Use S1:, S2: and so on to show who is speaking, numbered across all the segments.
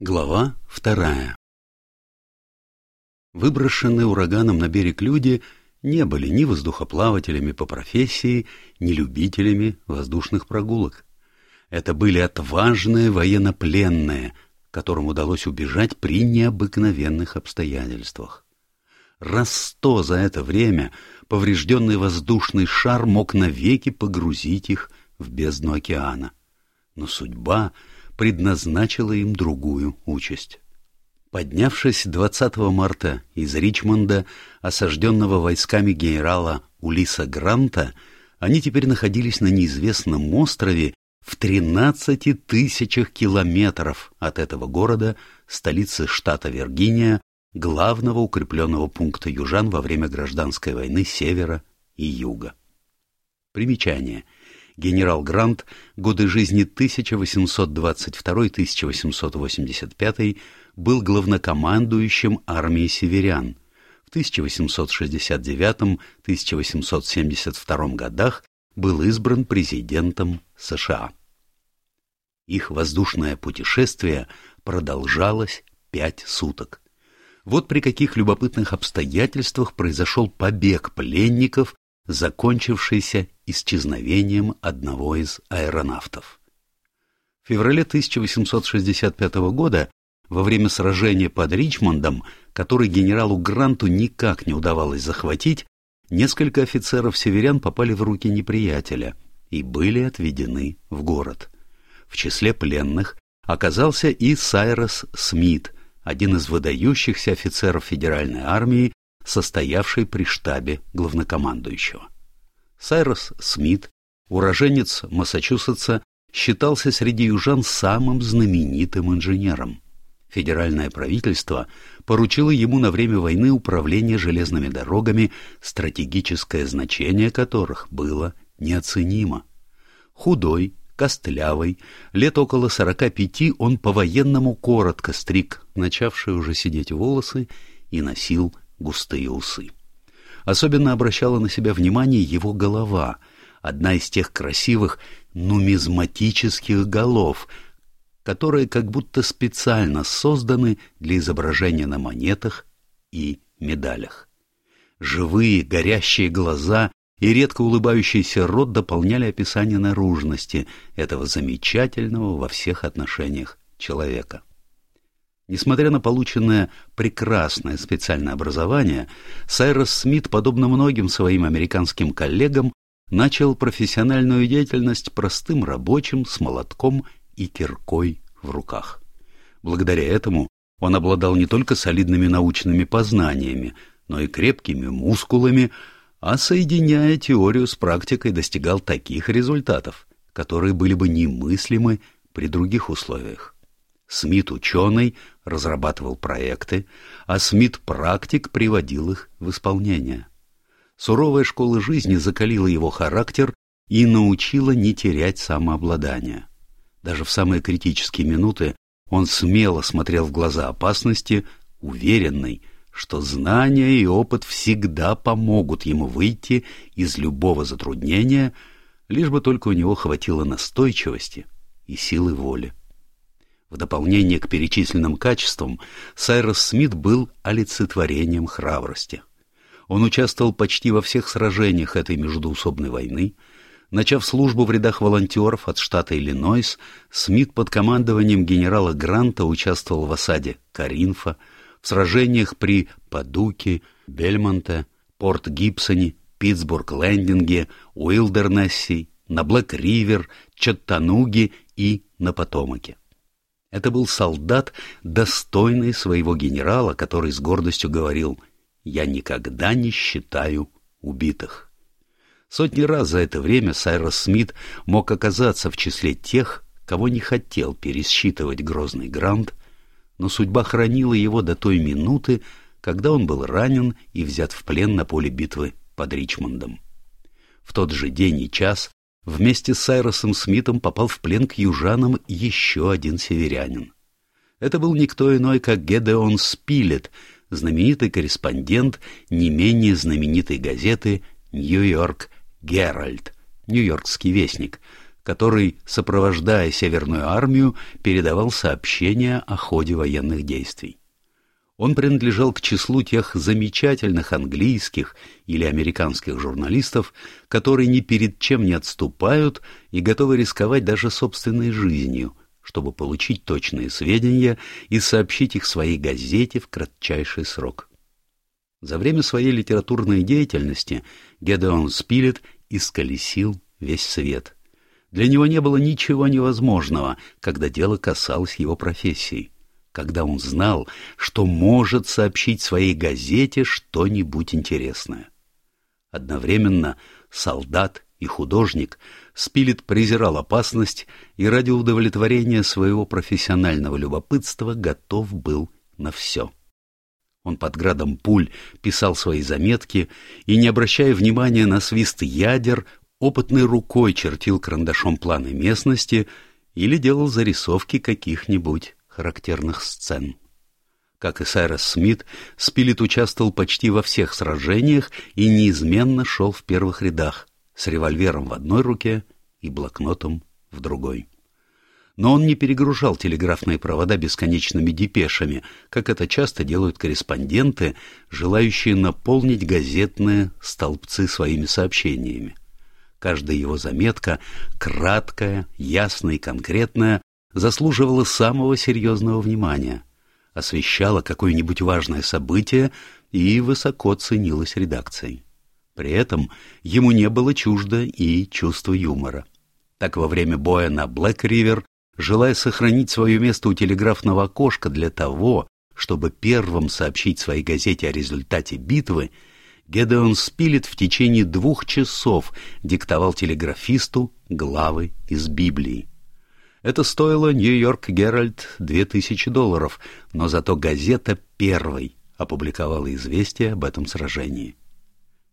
S1: Глава вторая Выброшенные ураганом на берег люди не были ни воздухоплавателями по профессии, ни любителями воздушных прогулок. Это были отважные военнопленные, которым удалось убежать при необыкновенных обстоятельствах. Раз сто за это время поврежденный воздушный шар мог навеки погрузить их в бездну океана. Но судьба — предназначила им другую участь. Поднявшись 20 марта из Ричмонда, осажденного войсками генерала Улиса Гранта, они теперь находились на неизвестном острове в 13 тысячах километров от этого города, столицы штата Виргиния, главного укрепленного пункта южан во время гражданской войны севера и юга. Примечание генерал Грант, годы жизни 1822-1885, был главнокомандующим армии северян. В 1869-1872 годах был избран президентом США. Их воздушное путешествие продолжалось пять суток. Вот при каких любопытных обстоятельствах произошел побег пленников закончившийся исчезновением одного из аэронавтов. В феврале 1865 года, во время сражения под Ричмондом, который генералу Гранту никак не удавалось захватить, несколько офицеров-северян попали в руки неприятеля и были отведены в город. В числе пленных оказался и Сайрос Смит, один из выдающихся офицеров федеральной армии, состоявший при штабе главнокомандующего. Сайрос Смит, уроженец Массачусетса, считался среди южан самым знаменитым инженером. Федеральное правительство поручило ему на время войны управление железными дорогами, стратегическое значение которых было неоценимо. Худой, костлявый, лет около сорока пяти он по-военному коротко стриг начавшие уже сидеть волосы и носил густые усы. Особенно обращала на себя внимание его голова, одна из тех красивых нумизматических голов, которые как будто специально созданы для изображения на монетах и медалях. Живые, горящие глаза и редко улыбающийся рот дополняли описание наружности этого замечательного во всех отношениях человека. Несмотря на полученное прекрасное специальное образование, Сайрос Смит, подобно многим своим американским коллегам, начал профессиональную деятельность простым рабочим с молотком и киркой в руках. Благодаря этому он обладал не только солидными научными познаниями, но и крепкими мускулами, а соединяя теорию с практикой достигал таких результатов, которые были бы немыслимы при других условиях. Смит ученый разрабатывал проекты, а Смит практик приводил их в исполнение. Суровая школа жизни закалила его характер и научила не терять самообладание. Даже в самые критические минуты он смело смотрел в глаза опасности, уверенный, что знания и опыт всегда помогут ему выйти из любого затруднения, лишь бы только у него хватило настойчивости и силы воли. В дополнение к перечисленным качествам, Сайрос Смит был олицетворением храбрости. Он участвовал почти во всех сражениях этой междуусобной войны. Начав службу в рядах волонтеров от штата Иллинойс, Смит под командованием генерала Гранта участвовал в осаде Каринфа, в сражениях при Падуке, Бельмонте, Порт-Гибсоне, Питтсбург-Лендинге, Уилдернессе, на Блэк-Ривер, Чаттануге и на Потомаке. Это был солдат, достойный своего генерала, который с гордостью говорил «Я никогда не считаю убитых». Сотни раз за это время Сайрос Смит мог оказаться в числе тех, кого не хотел пересчитывать грозный Грант, но судьба хранила его до той минуты, когда он был ранен и взят в плен на поле битвы под Ричмондом. В тот же день и час Вместе с Сайросом Смитом попал в плен к южанам еще один северянин. Это был никто иной, как Гедеон Спилет, знаменитый корреспондент не менее знаменитой газеты «Нью-Йорк Геральд», «Нью-Йоркский вестник», который, сопровождая Северную армию, передавал сообщения о ходе военных действий. Он принадлежал к числу тех замечательных английских или американских журналистов, которые ни перед чем не отступают и готовы рисковать даже собственной жизнью, чтобы получить точные сведения и сообщить их своей газете в кратчайший срок. За время своей литературной деятельности Гедеон Спилет исколесил весь свет. Для него не было ничего невозможного, когда дело касалось его профессии когда он знал, что может сообщить своей газете что-нибудь интересное. Одновременно солдат и художник Спилет презирал опасность и ради удовлетворения своего профессионального любопытства готов был на все. Он под градом пуль писал свои заметки и, не обращая внимания на свист ядер, опытной рукой чертил карандашом планы местности или делал зарисовки каких-нибудь характерных сцен. Как и Сайрос Смит, Спилет участвовал почти во всех сражениях и неизменно шел в первых рядах, с револьвером в одной руке и блокнотом в другой. Но он не перегружал телеграфные провода бесконечными депешами, как это часто делают корреспонденты, желающие наполнить газетные столбцы своими сообщениями. Каждая его заметка, краткая, ясная и конкретная, заслуживала самого серьезного внимания, освещала какое-нибудь важное событие и высоко ценилась редакцией. При этом ему не было чуждо и чувство юмора. Так во время боя на Блэк-Ривер, желая сохранить свое место у телеграфного окошка для того, чтобы первым сообщить своей газете о результате битвы, Гедеон Спилет в течение двух часов диктовал телеграфисту главы из Библии. Это стоило «Нью-Йорк Геральт» две тысячи долларов, но зато газета первой опубликовала известие об этом сражении.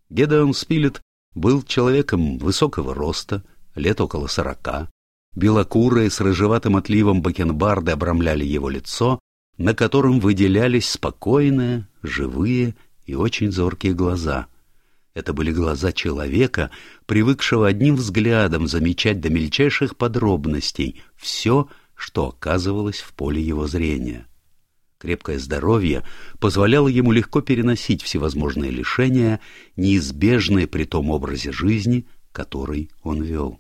S1: Гедеон Спилет был человеком высокого роста, лет около сорока. Белокурые с рыжеватым отливом бакенбарды обрамляли его лицо, на котором выделялись спокойные, живые и очень зоркие глаза — это были глаза человека, привыкшего одним взглядом замечать до мельчайших подробностей все, что оказывалось в поле его зрения. Крепкое здоровье позволяло ему легко переносить всевозможные лишения, неизбежные при том образе жизни, который он вел.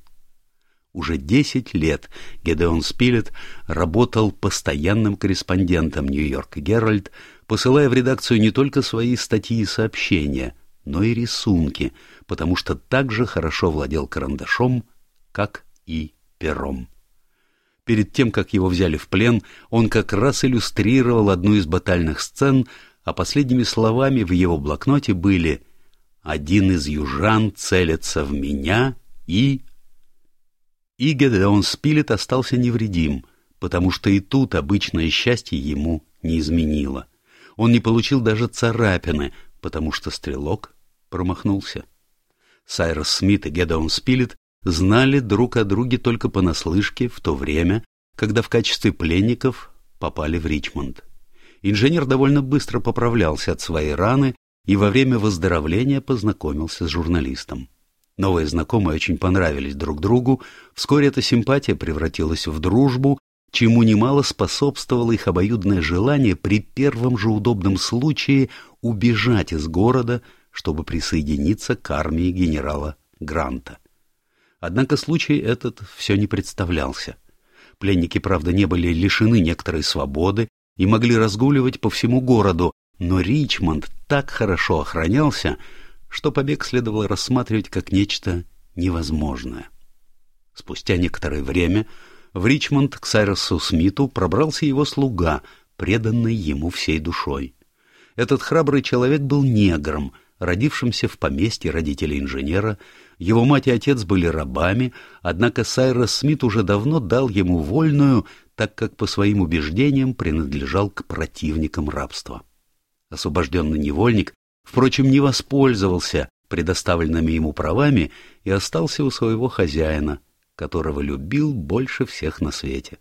S1: Уже десять лет Гедеон Спилет работал постоянным корреспондентом «Нью-Йорк Геральд», посылая в редакцию не только свои статьи и сообщения — но и рисунки, потому что так же хорошо владел карандашом, как и пером. Перед тем, как его взяли в плен, он как раз иллюстрировал одну из батальных сцен, а последними словами в его блокноте были «Один из южан целится в меня и...» И Гедеон Спилет остался невредим, потому что и тут обычное счастье ему не изменило. Он не получил даже царапины, потому что стрелок промахнулся. Сайрос Смит и Гедеон Спилет знали друг о друге только понаслышке в то время, когда в качестве пленников попали в Ричмонд. Инженер довольно быстро поправлялся от своей раны и во время выздоровления познакомился с журналистом. Новые знакомые очень понравились друг другу, вскоре эта симпатия превратилась в дружбу, чему немало способствовало их обоюдное желание при первом же удобном случае убежать из города, чтобы присоединиться к армии генерала Гранта. Однако случай этот все не представлялся. Пленники, правда, не были лишены некоторой свободы и могли разгуливать по всему городу, но Ричмонд так хорошо охранялся, что побег следовало рассматривать как нечто невозможное. Спустя некоторое время в Ричмонд к Сайросу Смиту пробрался его слуга, преданный ему всей душой. Этот храбрый человек был негром, родившимся в поместье родителей инженера, его мать и отец были рабами, однако Сайрос Смит уже давно дал ему вольную, так как по своим убеждениям принадлежал к противникам рабства. Освобожденный невольник, впрочем, не воспользовался предоставленными ему правами и остался у своего хозяина, которого любил больше всех на свете.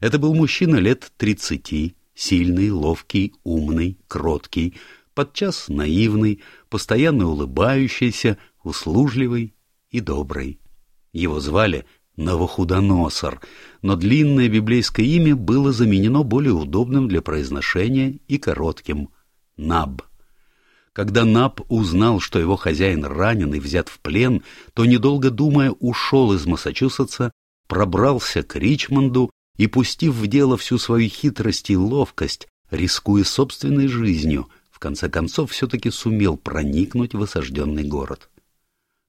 S1: Это был мужчина лет тридцати, сильный, ловкий, умный, кроткий, подчас наивный, постоянно улыбающийся, услужливый и добрый. Его звали Новохудоносор, но длинное библейское имя было заменено более удобным для произношения и коротким — Наб. Когда Наб узнал, что его хозяин ранен и взят в плен, то, недолго думая, ушел из Массачусетса, пробрался к Ричмонду и, пустив в дело всю свою хитрость и ловкость, рискуя собственной жизнью, в конце концов все-таки сумел проникнуть в осажденный город.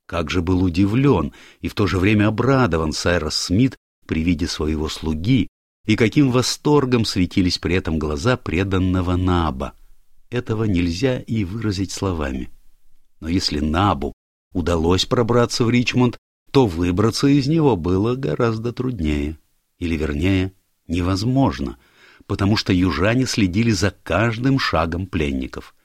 S1: Как же был удивлен и в то же время обрадован Сайрос Смит при виде своего слуги, и каким восторгом светились при этом глаза преданного Наба — этого нельзя и выразить словами. Но если Набу удалось пробраться в Ричмонд, то выбраться из него было гораздо труднее. Или, вернее, невозможно, потому что южане следили за каждым шагом пленников.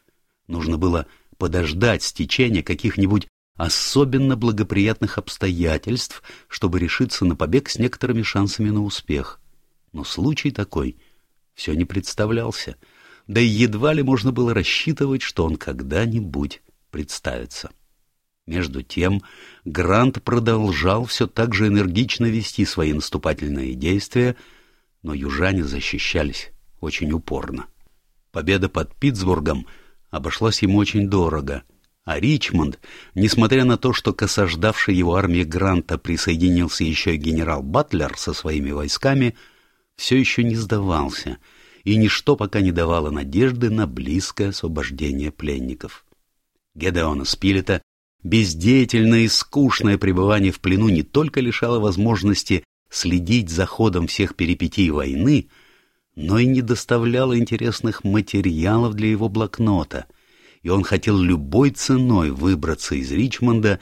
S1: Нужно было подождать стечения каких-нибудь особенно благоприятных обстоятельств, чтобы решиться на побег с некоторыми шансами на успех. Но случай такой все не представлялся — да и едва ли можно было рассчитывать, что он когда-нибудь представится. Между тем, Грант продолжал все так же энергично вести свои наступательные действия, но южане защищались очень упорно. Победа под Питтсбургом обошлась ему очень дорого, а Ричмонд, несмотря на то, что к осаждавшей его армии Гранта присоединился еще и генерал Батлер со своими войсками, все еще не сдавался — и ничто пока не давало надежды на близкое освобождение пленников. Гедеона Спилета бездеятельное и скучное пребывание в плену не только лишало возможности следить за ходом всех перипетий войны, но и не доставляло интересных материалов для его блокнота, и он хотел любой ценой выбраться из Ричмонда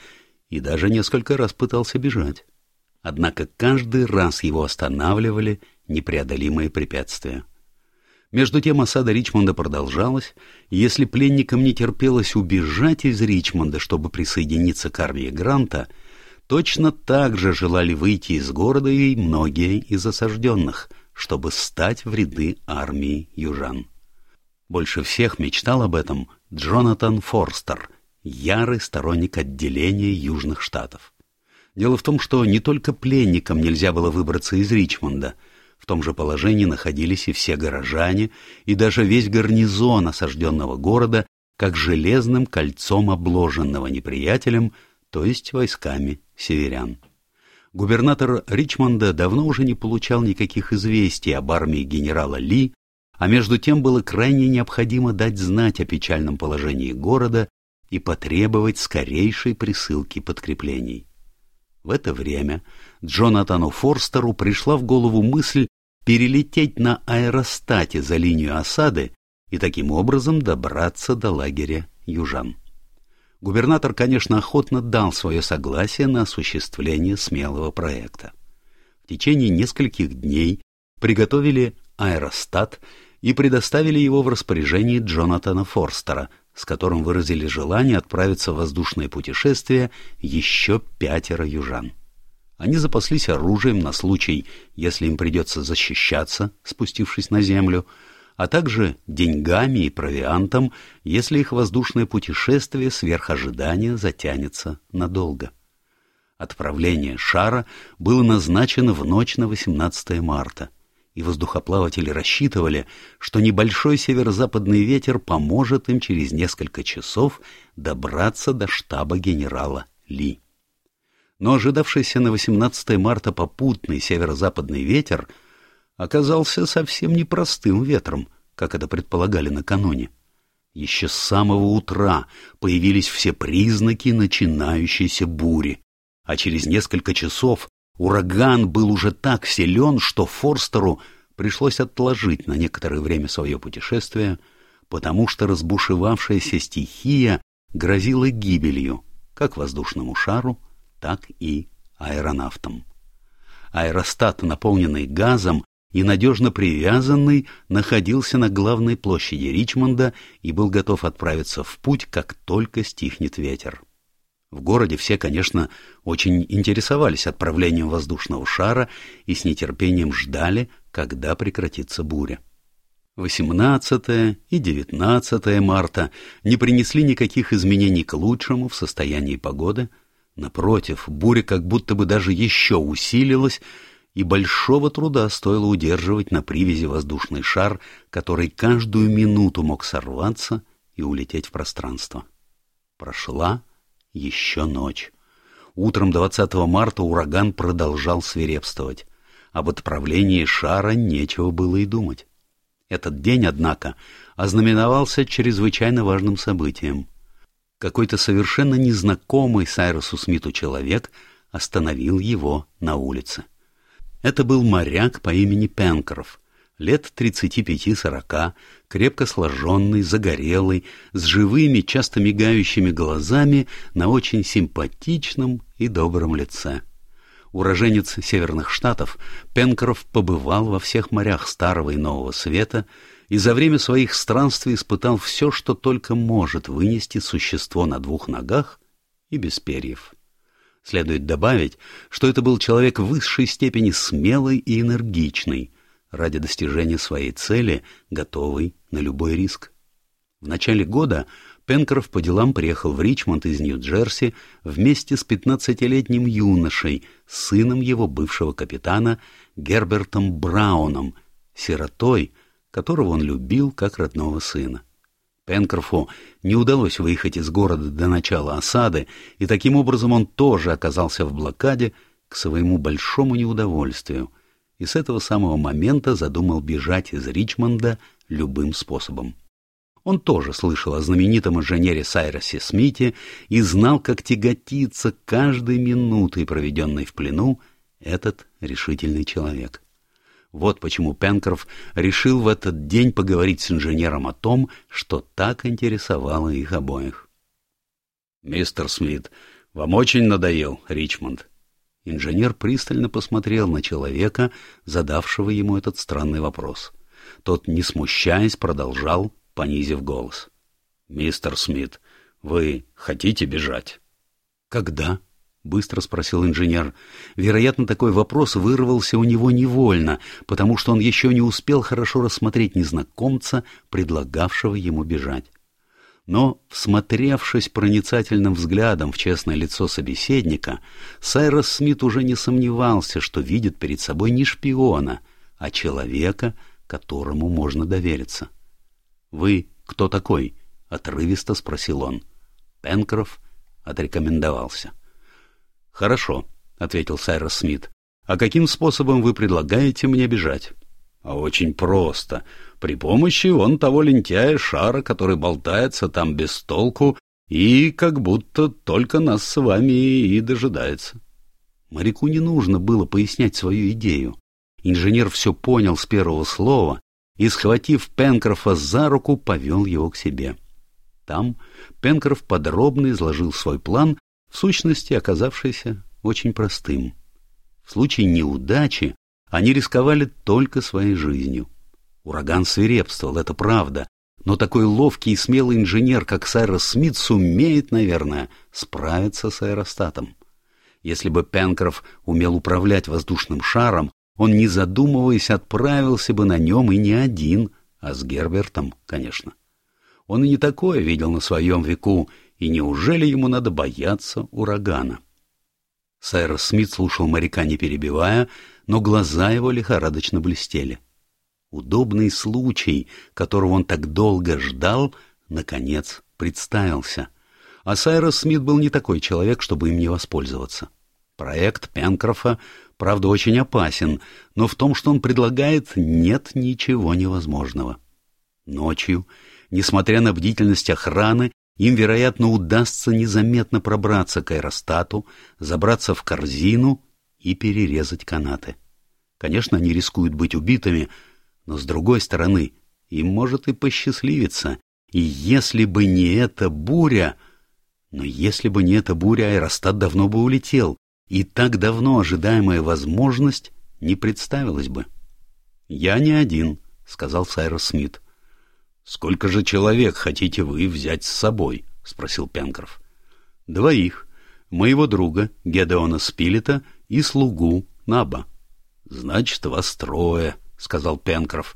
S1: и даже несколько раз пытался бежать. Однако каждый раз его останавливали непреодолимые препятствия. Между тем осада Ричмонда продолжалась, и если пленникам не терпелось убежать из Ричмонда, чтобы присоединиться к армии Гранта, точно так же желали выйти из города и многие из осажденных, чтобы стать в ряды армии южан. Больше всех мечтал об этом Джонатан Форстер, ярый сторонник отделения Южных Штатов. Дело в том, что не только пленникам нельзя было выбраться из Ричмонда — в том же положении находились и все горожане, и даже весь гарнизон осажденного города, как железным кольцом обложенного неприятелем, то есть войсками северян. Губернатор Ричмонда давно уже не получал никаких известий об армии генерала Ли, а между тем было крайне необходимо дать знать о печальном положении города и потребовать скорейшей присылки подкреплений. В это время Джонатану Форстеру пришла в голову мысль перелететь на аэростате за линию осады и таким образом добраться до лагеря южан. Губернатор, конечно, охотно дал свое согласие на осуществление смелого проекта. В течение нескольких дней приготовили аэростат и предоставили его в распоряжении Джонатана Форстера, с которым выразили желание отправиться в воздушное путешествие еще пятеро южан. Они запаслись оружием на случай, если им придется защищаться, спустившись на землю, а также деньгами и провиантом, если их воздушное путешествие сверх ожидания затянется надолго. Отправление шара было назначено в ночь на 18 марта — и воздухоплаватели рассчитывали, что небольшой северо-западный ветер поможет им через несколько часов добраться до штаба генерала Ли. Но ожидавшийся на 18 марта попутный северо-западный ветер оказался совсем непростым ветром, как это предполагали накануне. Еще с самого утра появились все признаки начинающейся бури, а через несколько часов Ураган был уже так силен, что Форстеру пришлось отложить на некоторое время свое путешествие, потому что разбушевавшаяся стихия грозила гибелью как воздушному шару, так и аэронавтам. Аэростат, наполненный газом и надежно привязанный, находился на главной площади Ричмонда и был готов отправиться в путь, как только стихнет ветер. В городе все, конечно, очень интересовались отправлением воздушного шара и с нетерпением ждали, когда прекратится буря. 18 и 19 марта не принесли никаких изменений к лучшему в состоянии погоды, Напротив, буря как будто бы даже еще усилилась, и большого труда стоило удерживать на привязи воздушный шар, который каждую минуту мог сорваться и улететь в пространство. Прошла еще ночь. Утром 20 марта ураган продолжал свирепствовать. Об отправлении шара нечего было и думать. Этот день, однако, ознаменовался чрезвычайно важным событием. Какой-то совершенно незнакомый Сайрусу Смиту человек остановил его на улице. Это был моряк по имени Пенкроф, лет 35-40, крепко сложенный, загорелый, с живыми, часто мигающими глазами на очень симпатичном и добром лице. Уроженец Северных Штатов, Пенкроф побывал во всех морях Старого и Нового Света и за время своих странствий испытал все, что только может вынести существо на двух ногах и без перьев. Следует добавить, что это был человек в высшей степени смелый и энергичный, ради достижения своей цели, готовый на любой риск. В начале года Пенкроф по делам приехал в Ричмонд из Нью-Джерси вместе с пятнадцатилетним юношей, сыном его бывшего капитана Гербертом Брауном, сиротой, которого он любил как родного сына. Пенкрофу не удалось выехать из города до начала осады, и таким образом он тоже оказался в блокаде к своему большому неудовольствию, и с этого самого момента задумал бежать из Ричмонда любым способом. Он тоже слышал о знаменитом инженере Сайросе Смите и знал, как тяготится каждой минутой, проведенной в плену, этот решительный человек. Вот почему Пенкроф решил в этот день поговорить с инженером о том, что так интересовало их обоих. «Мистер Смит, вам очень надоел Ричмонд?» Инженер пристально посмотрел на человека, задавшего ему этот странный вопрос. Тот, не смущаясь, продолжал, понизив голос. «Мистер Смит, вы хотите бежать?» «Когда?» — быстро спросил инженер. Вероятно, такой вопрос вырвался у него невольно, потому что он еще не успел хорошо рассмотреть незнакомца, предлагавшего ему бежать. Но, всмотревшись проницательным взглядом в честное лицо собеседника, Сайрос Смит уже не сомневался, что видит перед собой не шпиона, а человека, которому можно довериться. «Вы кто такой?» — отрывисто спросил он. Пенкроф отрекомендовался. «Хорошо», — ответил Сайрос Смит. «А каким способом вы предлагаете мне бежать?» «А очень просто. При помощи вон того лентяя шара, который болтается там без толку и как будто только нас с вами и дожидается». Моряку не нужно было пояснять свою идею. Инженер все понял с первого слова и, схватив Пенкрофа за руку, повел его к себе. Там Пенкроф подробно изложил свой план в сущности оказавшийся очень простым. В случае неудачи они рисковали только своей жизнью. Ураган свирепствовал, это правда, но такой ловкий и смелый инженер, как Сайрос Смит, сумеет, наверное, справиться с аэростатом. Если бы Пенкроф умел управлять воздушным шаром, он, не задумываясь, отправился бы на нем и не один, а с Гербертом, конечно. Он и не такое видел на своем веку, и неужели ему надо бояться урагана? Сайрос Смит слушал моряка, не перебивая, но глаза его лихорадочно блестели. Удобный случай, которого он так долго ждал, наконец представился. А Сайрос Смит был не такой человек, чтобы им не воспользоваться. Проект Пенкрофа, правда, очень опасен, но в том, что он предлагает, нет ничего невозможного. Ночью, несмотря на бдительность охраны, им, вероятно, удастся незаметно пробраться к аэростату, забраться в корзину и перерезать канаты. Конечно, они рискуют быть убитыми, но, с другой стороны, им может и посчастливиться. И если бы не эта буря... Но если бы не эта буря, аэростат давно бы улетел, и так давно ожидаемая возможность не представилась бы. «Я не один», — сказал Сайрос Смит. «Сколько же человек хотите вы взять с собой?» — спросил Пенкроф. «Двоих. Моего друга, Гедеона Спилета, и слугу Наба». «Значит, вас трое», — сказал Пенкроф.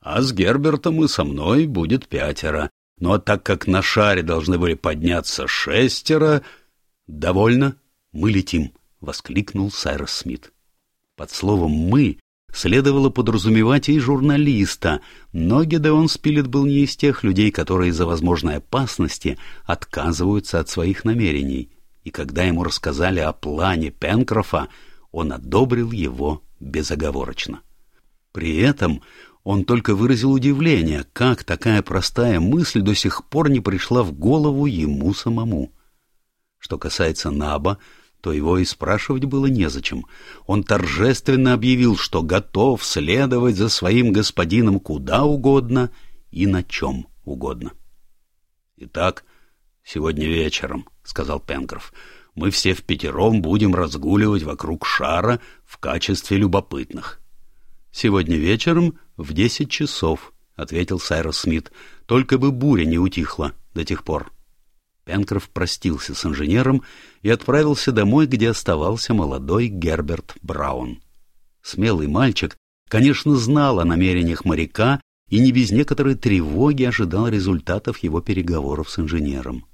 S1: «А с Гербертом и со мной будет пятеро. Ну а так как на шаре должны были подняться шестеро...» «Довольно», «Мы летим!» — воскликнул Сайрос Смит. Под словом «мы» следовало подразумевать и журналиста, но Гедеон Спилет был не из тех людей, которые из-за возможной опасности отказываются от своих намерений, и когда ему рассказали о плане Пенкрофа, он одобрил его безоговорочно. При этом он только выразил удивление, как такая простая мысль до сих пор не пришла в голову ему самому. Что касается Наба, то его и спрашивать было незачем. Он торжественно объявил, что готов следовать за своим господином куда угодно и на чем угодно. «Итак, сегодня вечером», — сказал Пенкроф, — «мы все в пятером будем разгуливать вокруг шара в качестве любопытных». «Сегодня вечером в десять часов», — ответил Сайрос Смит, — «только бы буря не утихла до тех пор». Пенкроф простился с инженером и отправился домой, где оставался молодой Герберт Браун. Смелый мальчик, конечно, знал о намерениях моряка и не без некоторой тревоги ожидал результатов его переговоров с инженером.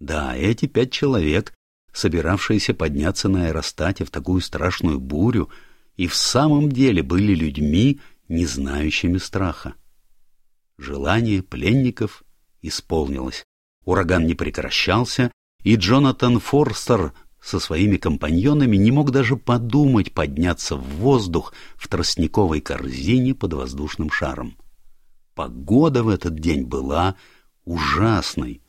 S1: Да, эти пять человек, собиравшиеся подняться на аэростате в такую страшную бурю, и в самом деле были людьми, не знающими страха. Желание пленников исполнилось. Ураган не прекращался, и Джонатан Форстер со своими компаньонами не мог даже подумать подняться в воздух в тростниковой корзине под воздушным шаром. Погода в этот день была ужасной.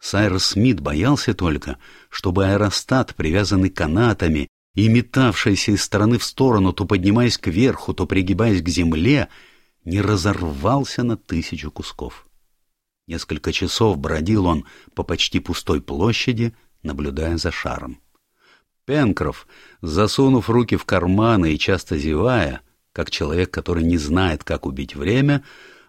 S1: Сайрос Смит боялся только, чтобы аэростат, привязанный канатами и метавшийся из стороны в сторону, то поднимаясь кверху, то пригибаясь к земле, не разорвался на тысячу кусков. Несколько часов бродил он по почти пустой площади, наблюдая за шаром. Пенкроф, засунув руки в карманы и часто зевая, как человек, который не знает, как убить время,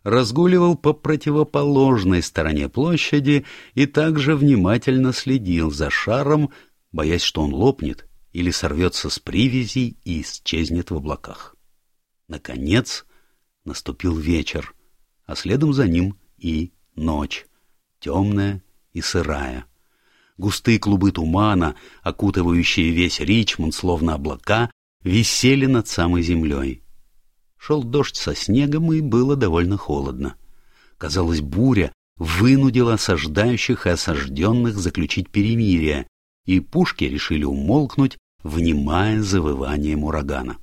S1: разгуливал по противоположной стороне площади и также внимательно следил за шаром, боясь, что он лопнет или сорвется с привязей и исчезнет в облаках. Наконец наступил вечер, а следом за ним и Ночь, темная и сырая. Густые клубы тумана, окутывающие весь Ричмонд, словно облака, висели над самой землей. Шел дождь со снегом, и было довольно холодно. Казалось, буря вынудила осаждающих и осажденных заключить перемирие, и пушки решили умолкнуть, внимая завыванием урагана.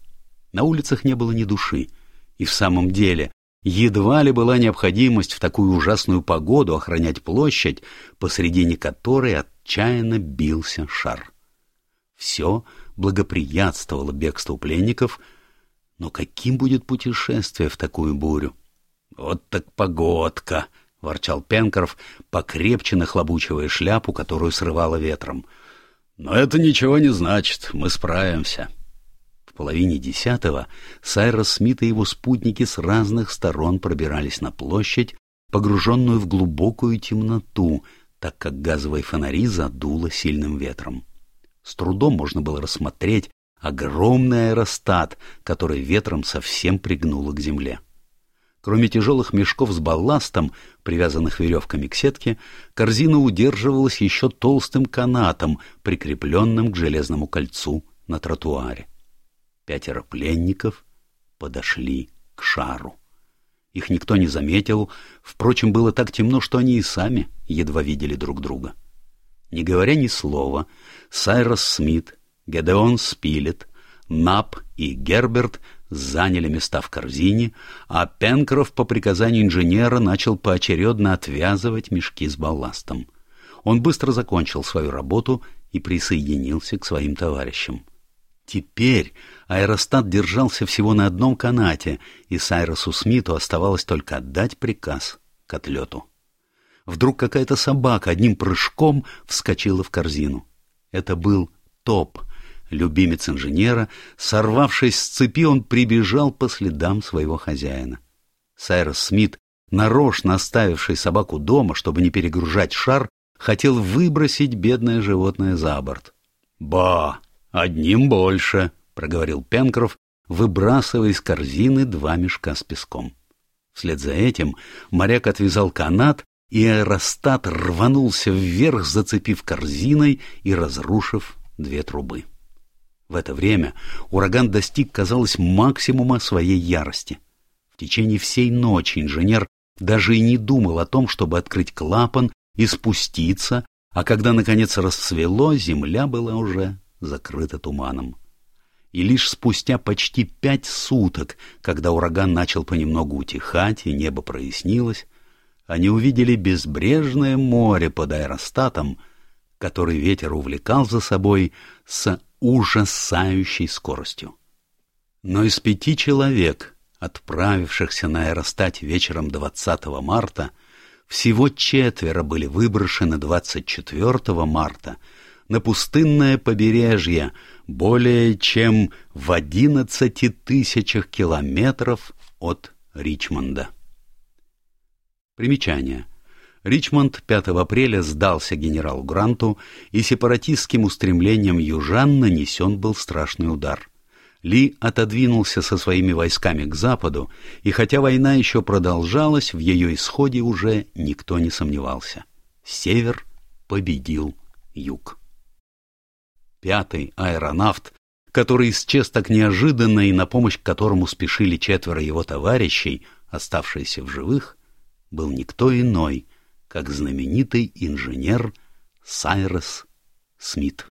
S1: На улицах не было ни души, и в самом деле Едва ли была необходимость в такую ужасную погоду охранять площадь, посредине которой отчаянно бился шар. Все благоприятствовало бегству пленников, но каким будет путешествие в такую бурю? «Вот так погодка!» — ворчал Пенкроф, покрепче нахлобучивая шляпу, которую срывало ветром. «Но это ничего не значит, мы справимся» половине десятого Сайрос Смит и его спутники с разных сторон пробирались на площадь, погруженную в глубокую темноту, так как газовые фонари задуло сильным ветром. С трудом можно было рассмотреть огромный аэростат, который ветром совсем пригнуло к земле. Кроме тяжелых мешков с балластом, привязанных веревками к сетке, корзина удерживалась еще толстым канатом, прикрепленным к железному кольцу на тротуаре. Пятеро пленников подошли к шару. Их никто не заметил, впрочем, было так темно, что они и сами едва видели друг друга. Не говоря ни слова, Сайрос Смит, Гедеон Спилет, Нап и Герберт заняли места в корзине, а Пенкроф по приказанию инженера начал поочередно отвязывать мешки с балластом. Он быстро закончил свою работу и присоединился к своим товарищам. Теперь аэростат держался всего на одном канате, и Сайросу Смиту оставалось только отдать приказ к отлету. Вдруг какая-то собака одним прыжком вскочила в корзину. Это был Топ, любимец инженера. Сорвавшись с цепи, он прибежал по следам своего хозяина. Сайрос Смит, нарочно оставивший собаку дома, чтобы не перегружать шар, хотел выбросить бедное животное за борт. «Ба!» «Одним больше», — проговорил Пенкроф, выбрасывая из корзины два мешка с песком. Вслед за этим моряк отвязал канат, и аэростат рванулся вверх, зацепив корзиной и разрушив две трубы. В это время ураган достиг, казалось, максимума своей ярости. В течение всей ночи инженер даже и не думал о том, чтобы открыть клапан и спуститься, а когда, наконец, расцвело, земля была уже закрыта туманом. И лишь спустя почти пять суток, когда ураган начал понемногу утихать и небо прояснилось, они увидели безбрежное море под аэростатом, который ветер увлекал за собой с ужасающей скоростью. Но из пяти человек, отправившихся на аэростате вечером 20 марта, всего четверо были выброшены 24 марта на пустынное побережье более чем в 11 тысячах километров от Ричмонда. Примечание. Ричмонд 5 апреля сдался генералу Гранту, и сепаратистским устремлением южан нанесен был страшный удар. Ли отодвинулся со своими войсками к западу, и хотя война еще продолжалась, в ее исходе уже никто не сомневался. Север победил юг. Пятый аэронавт, который исчез так неожиданно и на помощь которому спешили четверо его товарищей, оставшиеся в живых, был никто иной, как знаменитый инженер Сайрес Смит.